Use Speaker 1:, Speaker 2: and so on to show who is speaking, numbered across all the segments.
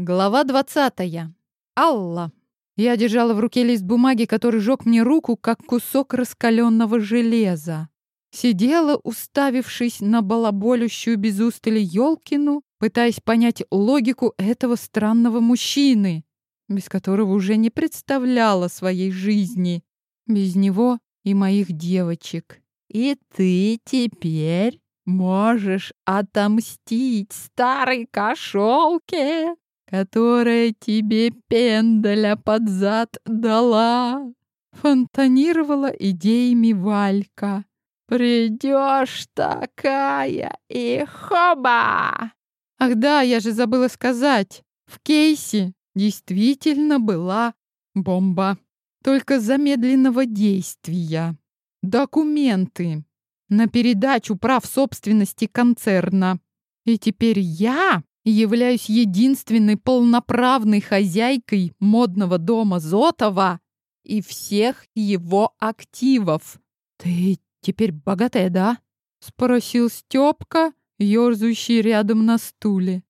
Speaker 1: Глава 20. Алла. Я держала в руке лист бумаги, который жег мне руку, как кусок раскаленного железа. Сидела, уставившись на балаболющую без устали Ёлкину, пытаясь понять логику этого странного мужчины, без которого уже не представляла своей жизни, без него и моих девочек. «И ты теперь можешь отомстить старой кошелке?» Которая тебе пендаля под зад дала, фонтанировала идеями Валька. Придешь такая и хоба! Ах да, я же забыла сказать. В кейсе действительно была бомба. Только замедленного действия. Документы на передачу прав собственности концерна. И теперь я являюсь единственной полноправной хозяйкой модного дома Зотова и всех его активов. «Ты теперь богатая, да?» — спросил Стёпка, ёрзающий рядом на стуле.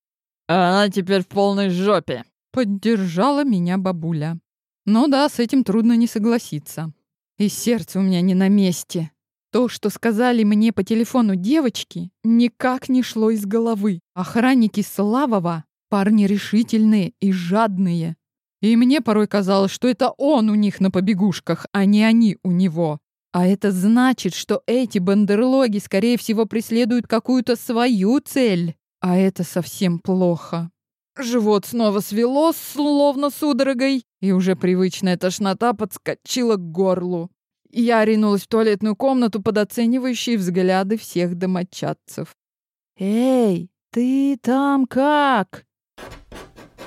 Speaker 2: «А она теперь в полной жопе», —
Speaker 1: поддержала меня бабуля. «Ну да, с этим трудно не согласиться. И сердце у меня не на месте. То, что сказали мне по телефону девочки, никак не шло из головы. Охранники Славова — парни решительные и жадные. И мне порой казалось, что это он у них на побегушках, а не они у него. А это значит, что эти бандерлоги, скорее всего, преследуют какую-то свою цель. А это совсем плохо. Живот снова свело, словно судорогой, и уже привычная тошнота подскочила к горлу. Я ринулась в туалетную комнату под оценивающие взгляды всех домочадцев. «Эй, ты там как?»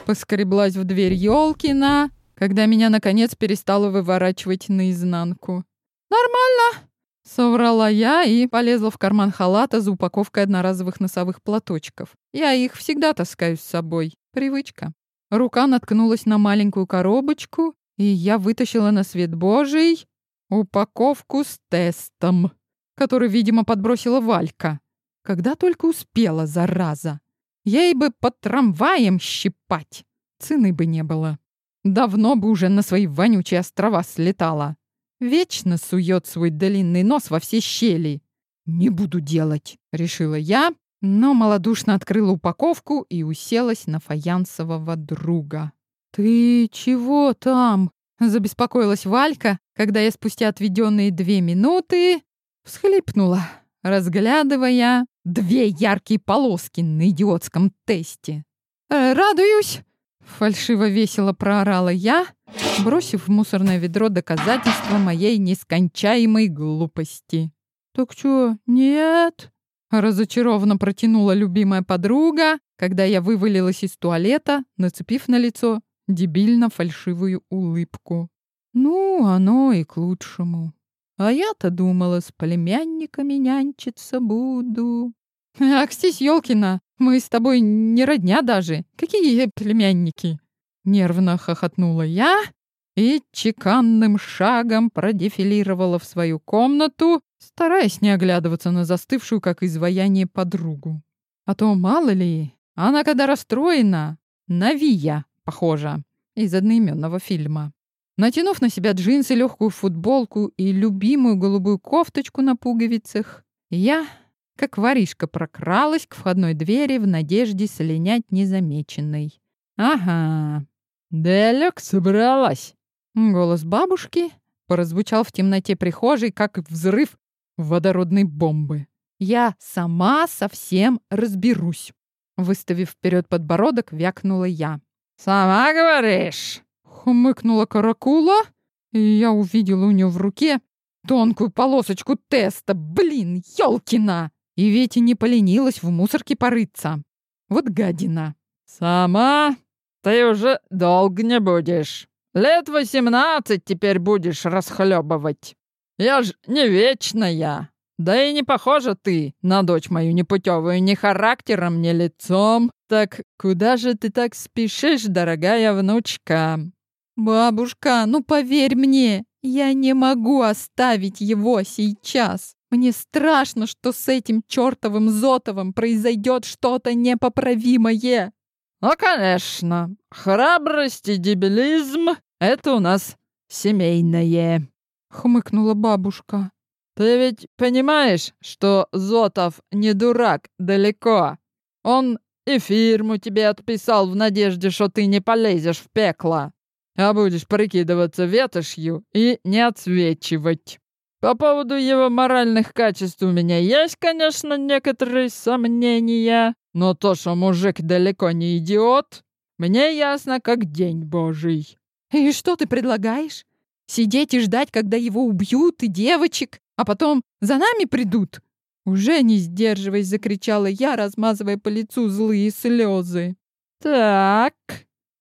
Speaker 1: Поскреблась в дверь Ёлкина, когда меня, наконец, перестало выворачивать наизнанку. «Нормально!» — соврала я и полезла в карман халата за упаковкой одноразовых носовых платочков. Я их всегда таскаю с собой. Привычка. Рука наткнулась на маленькую коробочку, и я вытащила на свет Божий Упаковку с тестом, который, видимо, подбросила Валька. Когда только успела, зараза. Ей бы под трамваем щипать. Цены бы не было. Давно бы уже на свои вонючие острова слетала. Вечно сует свой длинный нос во все щели. «Не буду делать», — решила я, но малодушно открыла упаковку и уселась на фаянсового друга. «Ты чего там?» Забеспокоилась Валька, когда я спустя отведенные две минуты всхлипнула, разглядывая две яркие полоски на идиотском тесте. «Э, «Радуюсь!» — фальшиво-весело проорала я, бросив в мусорное ведро доказательства моей нескончаемой глупости. «Так что, нет?» — разочарованно протянула любимая подруга, когда я вывалилась из туалета, нацепив на лицо дебильно-фальшивую улыбку. Ну, оно и к лучшему. А я-то думала, с племянниками нянчиться буду. Акстись, Ёлкина, мы с тобой не родня даже. Какие племянники? Нервно хохотнула я и чеканным шагом продефилировала в свою комнату, стараясь не оглядываться на застывшую, как изваяние, подругу. А то, мало ли, она когда расстроена, Навия похожа, из одноименного фильма. Натянув на себя джинсы, легкую футболку и любимую голубую кофточку на пуговицах, я, как воришка, прокралась к входной двери в надежде слинять незамеченной. «Ага, далек собралась!» Голос бабушки прозвучал в темноте прихожей, как взрыв водородной бомбы. «Я сама совсем разберусь!» Выставив вперед подбородок, вякнула я. «Сама говоришь?» — хмыкнула каракула, и я увидела у нее в руке тонкую полосочку теста. Блин, ёлкина! И ведь и не поленилась в мусорке порыться. Вот гадина.
Speaker 2: «Сама ты уже долго не будешь. Лет восемнадцать теперь будешь расхлебывать. Я ж не вечная. Да и не похожа ты на дочь мою непутевую ни характером, ни лицом. Так куда же ты так спешишь, дорогая внучка?»
Speaker 1: «Бабушка, ну поверь мне, я не могу оставить его сейчас. Мне страшно, что с этим чертовым Зотовым произойдет что-то непоправимое».
Speaker 2: Ну, конечно, храбрость и дебилизм — это у нас семейное.
Speaker 1: Хмыкнула бабушка.
Speaker 2: Ты ведь понимаешь, что Зотов не дурак далеко? Он и фирму тебе отписал в надежде, что ты не полезешь в пекло, а будешь прикидываться ветошью и не отсвечивать. По поводу его моральных качеств у меня есть, конечно, некоторые сомнения, но то, что мужик далеко не идиот, мне ясно, как день божий.
Speaker 1: И что ты предлагаешь? Сидеть и ждать, когда его убьют, и девочек, а потом за нами придут? Уже не сдерживаясь, закричала я, размазывая по лицу злые слезы.
Speaker 2: «Так,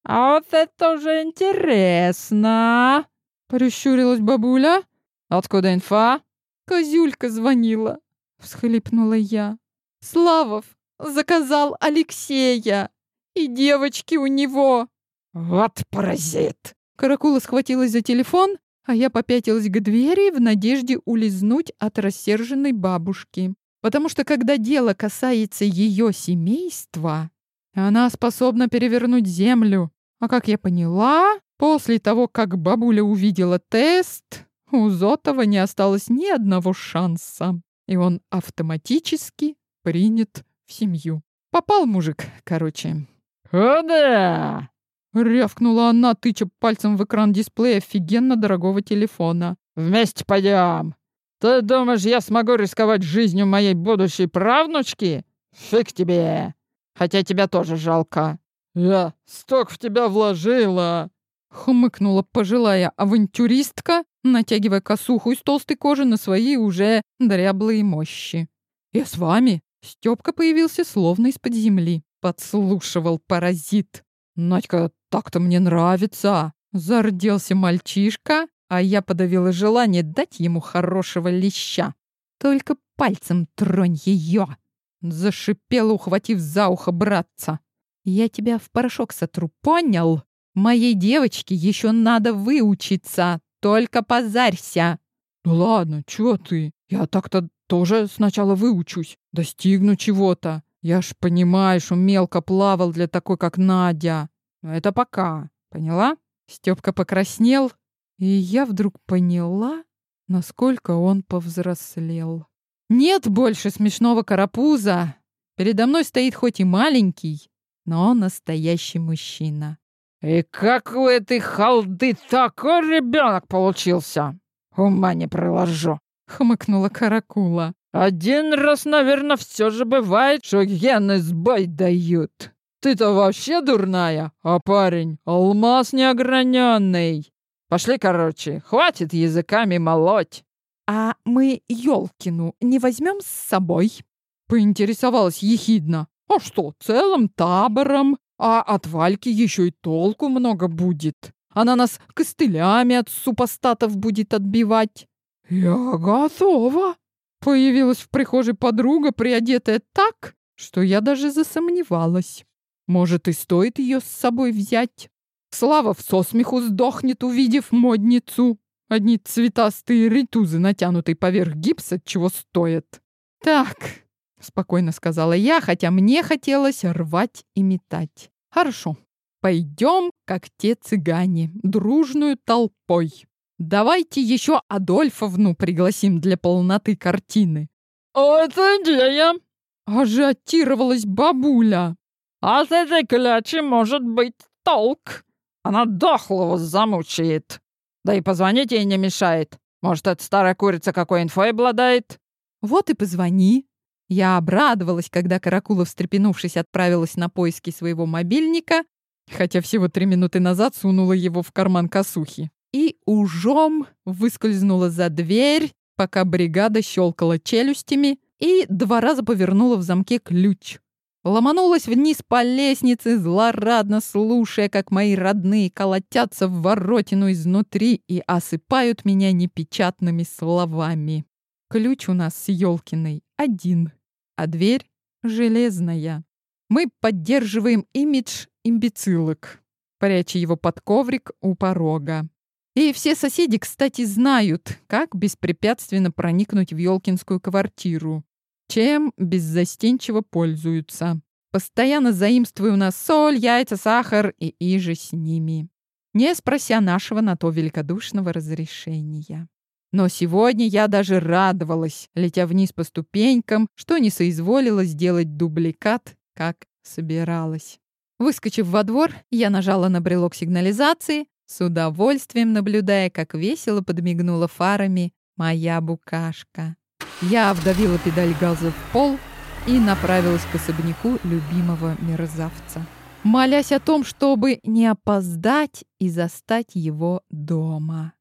Speaker 2: а вот это уже интересно!»
Speaker 1: Прищурилась бабуля.
Speaker 2: «Откуда инфа?»
Speaker 1: «Козюлька звонила», — всхлипнула я. «Славов заказал Алексея, и девочки у него».
Speaker 2: «Вот паразит!»
Speaker 1: Каракула схватилась за телефон, а я попятилась к двери в надежде улизнуть от рассерженной бабушки. Потому что когда дело касается ее семейства, она способна перевернуть землю. А как я поняла, после того, как бабуля увидела тест, у Зотова не осталось ни одного шанса, и он автоматически принят в семью. Попал мужик, короче.
Speaker 2: «О да!»
Speaker 1: Рявкнула она, тыча пальцем в экран дисплея офигенно дорогого телефона.
Speaker 2: «Вместе пойдем! Ты думаешь, я смогу рисковать жизнью моей будущей правнучки? Фиг тебе! Хотя тебя тоже жалко!» «Я столько в тебя вложила!»
Speaker 1: Хмыкнула пожилая авантюристка, натягивая косуху из толстой кожи на свои уже дряблые мощи. «Я с вами!» Стёпка появился словно из-под земли. Подслушивал паразит. «Надька, так-то мне нравится!» Зарделся мальчишка, а я подавила желание дать ему хорошего леща. «Только пальцем тронь ее!» Зашипела, ухватив за ухо братца. «Я тебя в порошок сотру, понял? Моей девочке еще надо выучиться, только позарься!» «Ну ладно, чё ты? Я так-то тоже сначала выучусь, достигну чего-то. Я ж понимаю, что мелко плавал для такой, как Надя. Но это пока, поняла? Степка покраснел, и я вдруг поняла, насколько он повзрослел. Нет больше смешного карапуза. Передо мной стоит хоть и маленький, но настоящий мужчина.
Speaker 2: «И как у этой халды такой ребенок получился? Ума не приложу!»
Speaker 1: — хмыкнула Каракула.
Speaker 2: Один раз, наверное, все же бывает, что гены сбой дают. Ты-то вообще дурная, а парень — алмаз неограненный. Пошли, короче, хватит языками молоть.
Speaker 1: А мы Ёлкину не возьмем с собой? Поинтересовалась ехидно. А что, целым табором? А от Вальки еще и толку много будет. Она нас костылями от супостатов будет отбивать. Я готова. Появилась в прихожей подруга, приодетая так, что я даже засомневалась. Может, и стоит ее с собой взять? Слава в сосмеху сдохнет, увидев модницу. Одни цветастые ритузы, натянутые поверх гипса, чего стоят. «Так», — спокойно сказала я, хотя мне хотелось рвать и метать. «Хорошо, пойдем, как те цыгане, дружную толпой. Давайте еще Адольфовну пригласим для полноты картины.
Speaker 2: О, это идея!
Speaker 1: Ажиотировалась бабуля.
Speaker 2: А с этой клячи может быть толк. Она дохлого замучает. Да и позвонить ей не мешает. Может, эта старая курица какой инфой обладает?
Speaker 1: Вот и позвони. Я обрадовалась, когда Каракула, встрепенувшись, отправилась на поиски своего мобильника, хотя всего три минуты назад сунула его в карман косухи и ужом выскользнула за дверь, пока бригада щелкала челюстями и два раза повернула в замке ключ. Ломанулась вниз по лестнице, злорадно слушая, как мои родные колотятся в воротину изнутри и осыпают меня непечатными словами. Ключ у нас с Ёлкиной один, а дверь железная. Мы поддерживаем имидж имбецилок, пряча его под коврик у порога. И все соседи, кстати, знают, как беспрепятственно проникнуть в Ёлкинскую квартиру, чем беззастенчиво пользуются. постоянно заимствуя у нас соль, яйца, сахар и иже с ними, не спрося нашего на то великодушного разрешения. Но сегодня я даже радовалась, летя вниз по ступенькам, что не соизволила сделать дубликат, как собиралась. Выскочив во двор, я нажала на брелок сигнализации, с удовольствием наблюдая, как весело подмигнула фарами моя букашка. Я вдавила педаль газа в пол и направилась к особняку любимого мерзавца, молясь о том, чтобы не опоздать и застать его дома.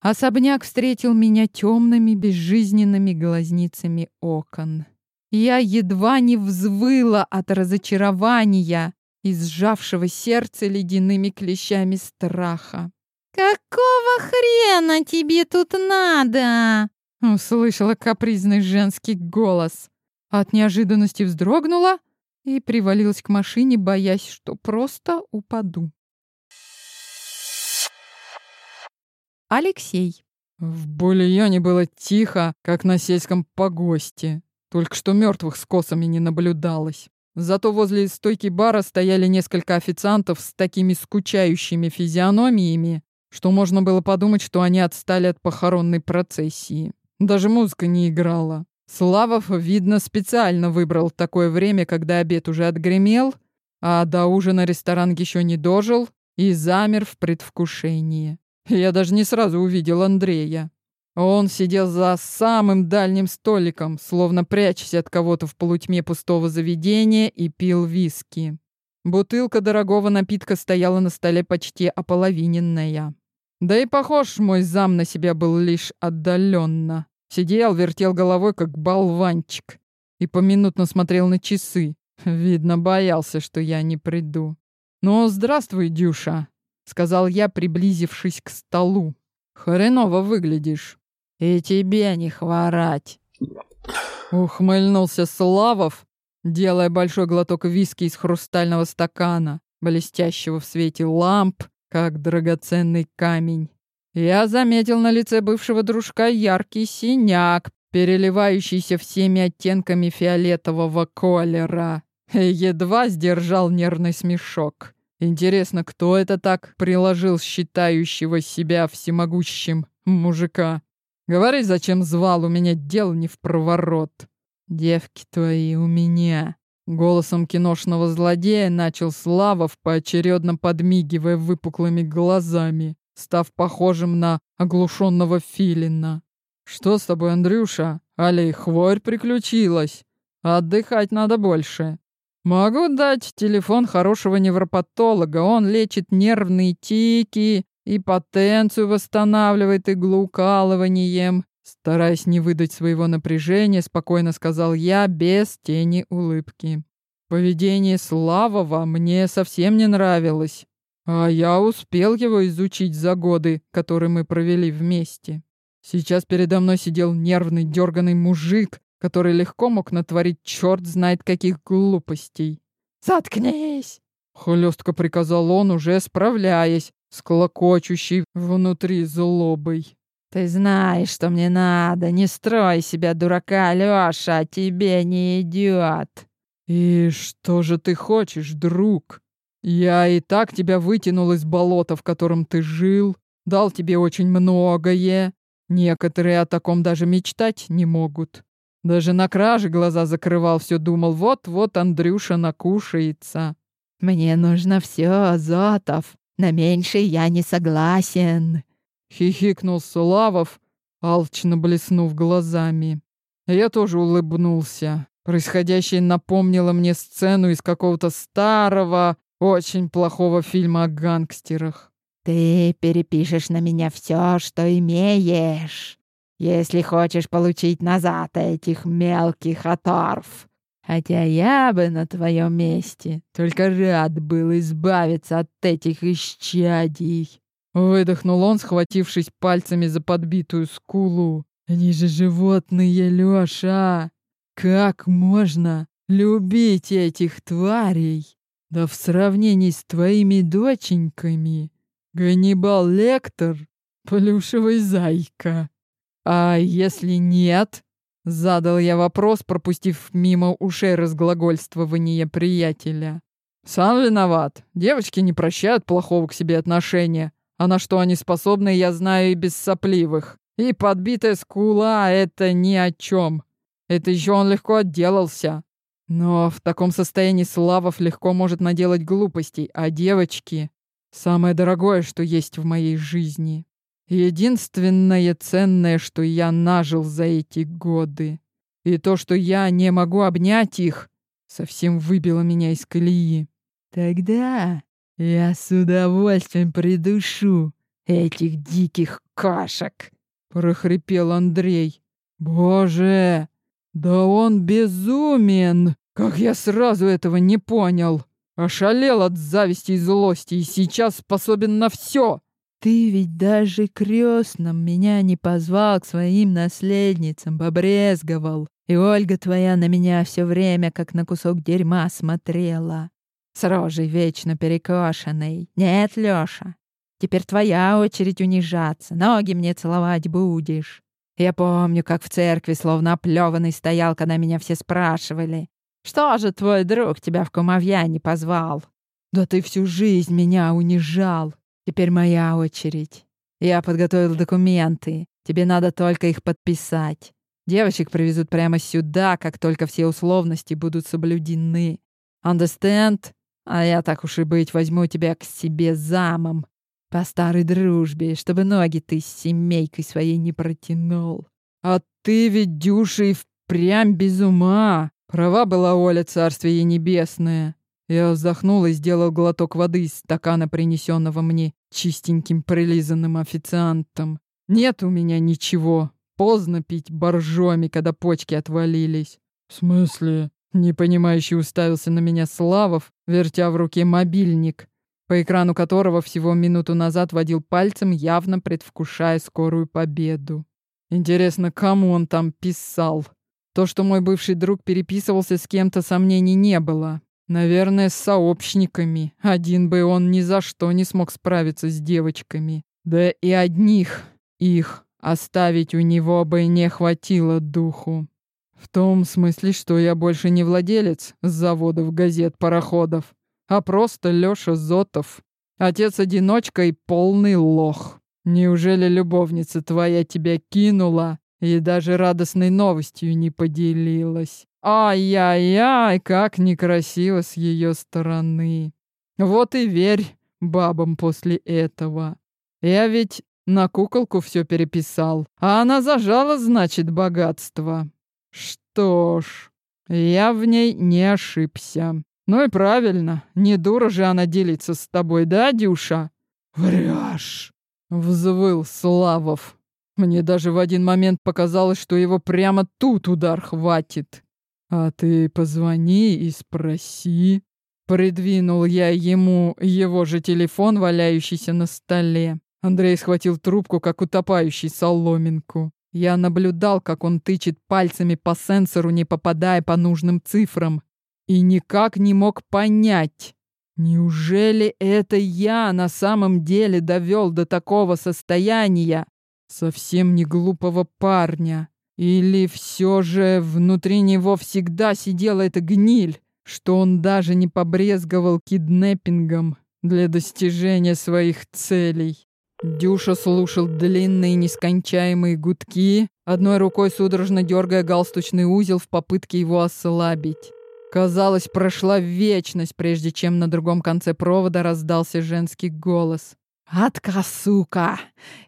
Speaker 1: Особняк встретил меня темными, безжизненными глазницами окон. Я едва не взвыла от разочарования и сжавшего сердце ледяными клещами страха. «Какого хрена тебе тут надо?» Услышала капризный женский голос. От неожиданности вздрогнула и привалилась к машине, боясь, что просто упаду. Алексей.
Speaker 2: В бульоне было тихо, как на сельском погосте. Только что мертвых с косами не наблюдалось. Зато возле стойки бара стояли несколько официантов с такими скучающими физиономиями, что можно было подумать, что они отстали от похоронной процессии. Даже музыка не играла. Славов, видно, специально выбрал такое время, когда обед уже отгремел, а до ужина ресторан еще не дожил и замер в предвкушении. Я даже не сразу увидел Андрея. Он сидел за самым дальним столиком, словно прячась от кого-то в полутьме пустого заведения, и пил виски. Бутылка дорогого напитка стояла на столе почти ополовиненная. Да и похож мой зам на себя был лишь отдаленно. Сидел, вертел головой, как болванчик, и поминутно смотрел на часы. Видно, боялся, что я не приду. «Ну, здравствуй, Дюша», — сказал я, приблизившись к столу. «Хреново выглядишь». «И тебе не хворать!» Ухмыльнулся Славов, делая большой глоток виски из хрустального стакана, блестящего в свете ламп, как драгоценный камень. Я заметил на лице бывшего дружка яркий синяк, переливающийся всеми оттенками фиолетового колера. Едва сдержал нервный смешок. Интересно, кто это так приложил считающего себя всемогущим мужика? Говори, зачем звал, у меня дел не в проворот. Девки твои у меня. Голосом киношного злодея начал Славов, поочередно подмигивая выпуклыми глазами, став похожим на оглушенного филина. «Что с тобой, Андрюша? Али, хворь приключилась. Отдыхать надо больше. Могу дать телефон хорошего невропатолога. Он лечит нервные тики, и потенцию восстанавливает иглоукалыванием. Стараясь не выдать своего напряжения, спокойно сказал я, без тени улыбки. Поведение Славова мне совсем не нравилось, а я успел его изучить за годы, которые мы провели вместе. Сейчас передо мной сидел нервный, дерганый мужик, который легко мог натворить черт знает каких глупостей. «Заткнись!» — хлестко приказал он, уже справляясь с клокочущей внутри злобой. «Ты знаешь, что мне надо. Не строй себя дурака, Лёша, тебе не идет. «И что же ты хочешь, друг? Я и так тебя вытянул из болота, в котором ты жил, дал тебе очень многое. Некоторые о таком даже мечтать не могут. Даже на краже глаза закрывал, все думал, вот-вот Андрюша накушается. «Мне нужно все, Азотов. На меньшее я не согласен», — хихикнул Сулавов, алчно блеснув глазами. Я тоже улыбнулся. Происходящее напомнило мне сцену из какого-то старого, очень плохого фильма о гангстерах. «Ты перепишешь на меня все, что имеешь если хочешь получить назад этих мелких оторв. Хотя я бы на твоем месте только рад был избавиться от этих исчадий. Выдохнул он, схватившись пальцами за подбитую скулу. Они же животные, Лёша. Как можно любить этих тварей? Да в сравнении с твоими доченьками. Ганнибал Лектор — плюшевый зайка. «А если нет?»
Speaker 1: Задал я вопрос, пропустив мимо ушей разглагольствование приятеля.
Speaker 2: «Сам виноват. Девочки не прощают плохого к себе отношения. А на что они способны, я знаю и без сопливых. И подбитая скула — это ни о чем. Это еще он легко отделался. Но в таком состоянии Славов легко может наделать глупостей, а девочки — самое дорогое, что есть в моей жизни. Единственное ценное, что я нажил за эти годы. И то, что я не могу обнять их, совсем выбило меня из колеи.
Speaker 3: Тогда я с удовольствием придушу этих диких кошек,
Speaker 2: прохрипел Андрей. Боже, да он безумен! Как я сразу этого не понял! Ошалел от зависти и злости и сейчас способен на все.
Speaker 3: Ты ведь даже крестным меня не позвал к своим наследницам, побрезговал. И Ольга твоя на меня все время как на кусок дерьма смотрела. С рожей вечно перекошенной. Нет, Лёша, теперь твоя очередь унижаться. Ноги мне целовать будешь. Я помню, как в церкви словно оплёванный стоял, когда меня все спрашивали. Что же твой друг тебя в кумовья не позвал? Да ты всю жизнь меня унижал. Теперь моя очередь. Я подготовил документы. Тебе надо только их подписать. Девочек привезут прямо сюда, как только все условности будут соблюдены. Understand? А я, так уж и быть, возьму тебя к себе замом. По старой дружбе, чтобы ноги ты с семейкой своей не протянул.
Speaker 2: А ты ведь, Дюша, и впрямь без ума. Права была Оля, царствие ей небесное. Я вздохнул и сделал глоток воды из стакана, принесенного мне чистеньким прилизанным официантом. Нет у меня ничего. Поздно пить боржоми, когда почки отвалились. В смысле? Непонимающе уставился на меня Славов, вертя в руке мобильник, по экрану которого всего минуту назад водил пальцем, явно предвкушая скорую победу. Интересно, кому он там писал? То, что мой бывший друг переписывался с кем-то, сомнений не было. Наверное, с сообщниками. Один бы он ни за что не смог справиться с девочками. Да и одних их оставить у него бы не хватило духу. В том смысле, что я больше не владелец заводов, газет, пароходов, а просто Лёша Зотов, отец-одиночка и полный лох. Неужели любовница твоя тебя кинула и даже радостной новостью не поделилась? Ай-яй-яй, как некрасиво с ее стороны. Вот и верь бабам после этого. Я ведь на куколку все переписал, а она зажала, значит, богатство. Что ж, я в ней не ошибся. Ну и правильно, не дура же она делиться с тобой, да, Дюша? Врешь, взвыл Славов. Мне даже в один момент показалось, что его прямо тут удар хватит. «А ты позвони и спроси». Придвинул я ему его же телефон, валяющийся на столе. Андрей схватил трубку, как утопающий соломинку. Я наблюдал, как он тычет пальцами по сенсору, не попадая по нужным цифрам. И никак не мог понять, неужели это я на самом деле довел до такого состояния совсем не глупого парня. Или все же внутри него всегда сидела эта гниль, что он даже не побрезговал киднеппингом для достижения своих целей. Дюша слушал длинные нескончаемые гудки, одной рукой судорожно дергая галстучный узел в попытке его ослабить. Казалось, прошла вечность, прежде чем на другом конце провода раздался женский голос. «Атка, сука!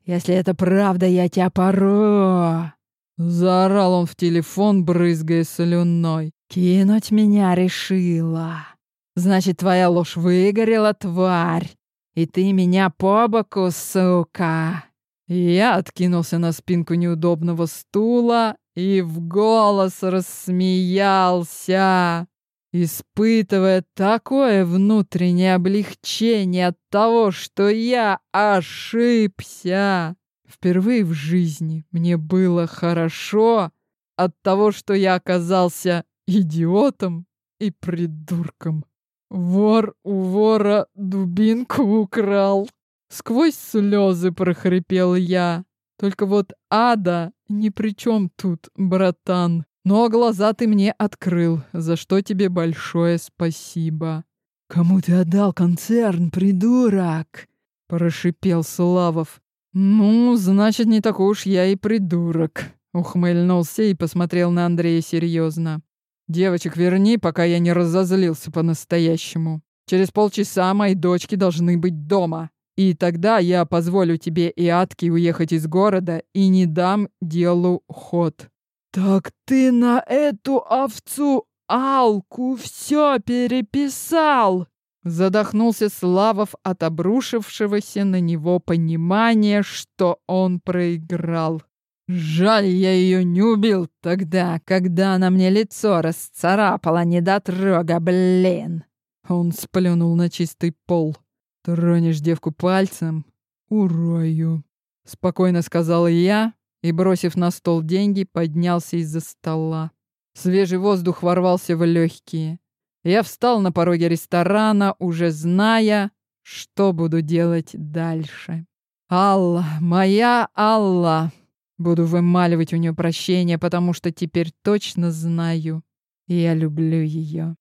Speaker 2: Если это правда, я тебя пору!» Заорал он в телефон, брызгая слюной. «Кинуть меня решила. Значит, твоя ложь выгорела, тварь. И ты меня по боку, сука!» Я откинулся на спинку неудобного стула и в голос рассмеялся, испытывая такое внутреннее облегчение от того, что я ошибся. Впервые в жизни мне было хорошо от того, что я оказался идиотом и придурком. Вор у вора дубинку украл. Сквозь слезы прохрипел я.
Speaker 1: Только вот ада ни при чем тут, братан. Но глаза ты мне открыл, за что тебе большое спасибо.
Speaker 3: Кому ты отдал концерн, придурок?
Speaker 1: Прошипел Славов. Ну, значит, не такой уж я и придурок. Ухмыльнулся и посмотрел на Андрея серьезно. Девочек верни, пока я не разозлился по-настоящему. Через полчаса мои дочки должны быть дома. И тогда я позволю тебе и Атке уехать из города и не дам делу ход».
Speaker 3: «Так ты на эту овцу Алку все переписал!»
Speaker 1: Задохнулся Славов от обрушившегося на него понимания, что он проиграл.
Speaker 3: «Жаль, я ее не убил тогда, когда она мне лицо расцарапала, недотрога, блин!»
Speaker 1: Он сплюнул на чистый пол. «Тронешь девку пальцем — урою», — спокойно сказала я и, бросив на стол деньги, поднялся из-за стола. Свежий воздух ворвался в легкие. Я встал на пороге ресторана, уже зная, что буду делать дальше. «Алла, моя Алла!» Буду вымаливать у нее прощение, потому что теперь точно знаю, я люблю ее.